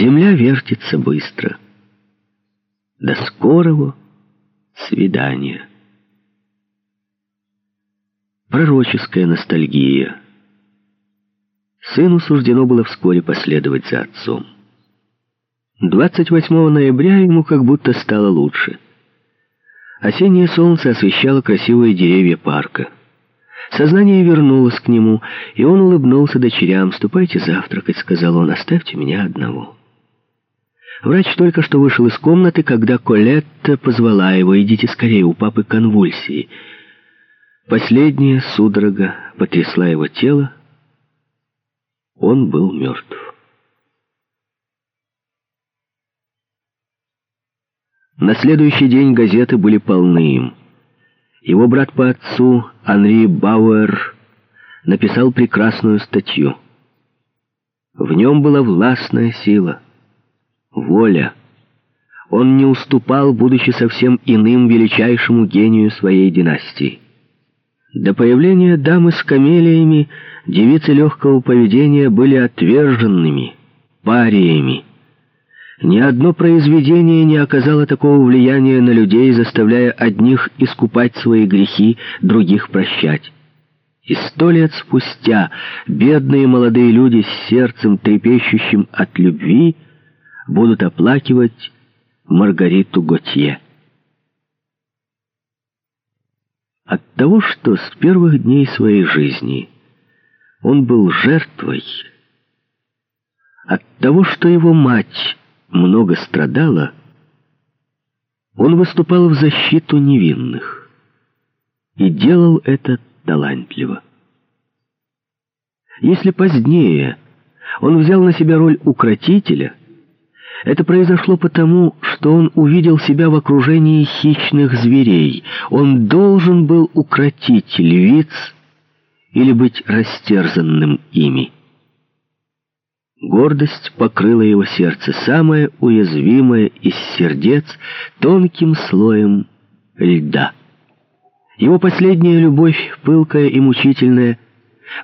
Земля вертится быстро. До скорого свидания. Пророческая ностальгия. Сыну суждено было вскоре последовать за отцом. 28 ноября ему как будто стало лучше. Осеннее солнце освещало красивые деревья парка. Сознание вернулось к нему, и он улыбнулся дочерям. «Ступайте завтракать», — сказал он, — «оставьте меня одного». Врач только что вышел из комнаты, когда Колетта позвала его «Идите скорее, у папы конвульсии». Последняя судорога потрясла его тело. Он был мертв. На следующий день газеты были полны им. Его брат по отцу, Анри Бауэр, написал прекрасную статью. В нем была властная сила, воля. Он не уступал, будучи совсем иным величайшему гению своей династии. До появления дамы с камелиями девицы легкого поведения были отверженными, париями. Ни одно произведение не оказало такого влияния на людей, заставляя одних искупать свои грехи, других прощать. И сто лет спустя бедные молодые люди с сердцем, трепещущим от любви, будут оплакивать Маргариту Готье. От того, что с первых дней своей жизни он был жертвой, от того, что его мать много страдала, он выступал в защиту невинных и делал это талантливо. Если позднее он взял на себя роль укротителя, это произошло потому, что он увидел себя в окружении хищных зверей. Он должен был укротить львиц или быть растерзанным ими. Гордость покрыла его сердце, самое уязвимое из сердец, тонким слоем льда. Его последняя любовь, пылкая и мучительная,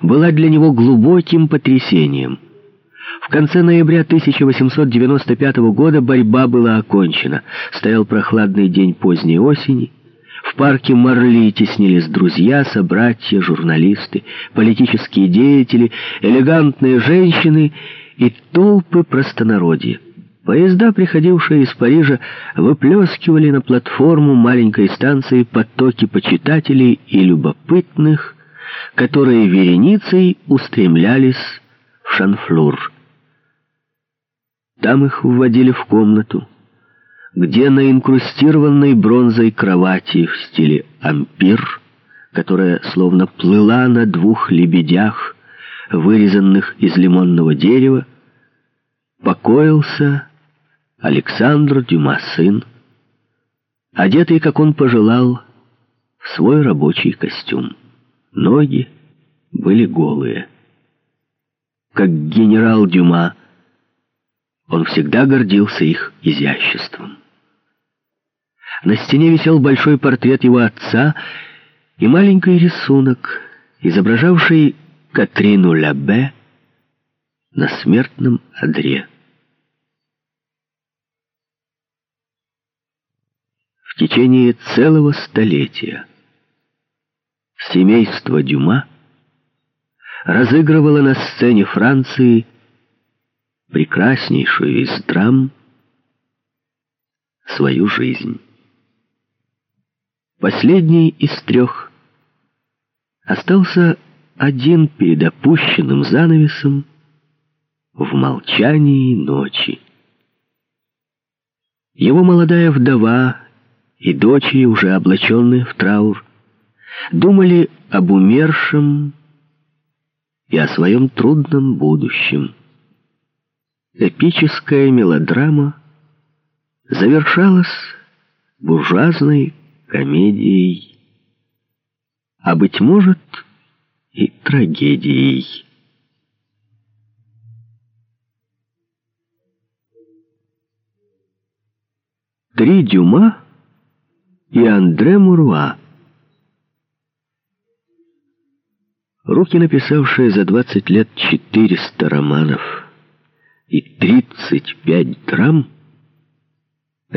была для него глубоким потрясением. В конце ноября 1895 года борьба была окончена. Стоял прохладный день поздней осени. В парке Марли теснились друзья, собратья, журналисты, политические деятели, элегантные женщины и толпы простонародья. Поезда, приходившие из Парижа, выплескивали на платформу маленькой станции потоки почитателей и любопытных, которые вереницей устремлялись в Шанфлур. Там их вводили в комнату, где на инкрустированной бронзой кровати в стиле ампир, которая словно плыла на двух лебедях, вырезанных из лимонного дерева, покоился Александр Дюма сын, одетый, как он пожелал, в свой рабочий костюм. Ноги были голые. Как генерал Дюма, он всегда гордился их изяществом. На стене висел большой портрет его отца и маленький рисунок, изображавший Катрину Лябе на смертном одре. В течение целого столетия семейство Дюма разыгрывало на сцене Франции прекраснейшую из драм свою жизнь. Последний из трех остался один перед опущенным занавесом в молчании ночи. Его молодая вдова и дочери, уже облаченные в траур, думали об умершем и о своем трудном будущем. Эпическая мелодрама завершалась буржуазной комедией, а, быть может, и трагедией. Три Дюма и Андре Муруа. Руки, написавшие за 20 лет 400 романов, и 35 драм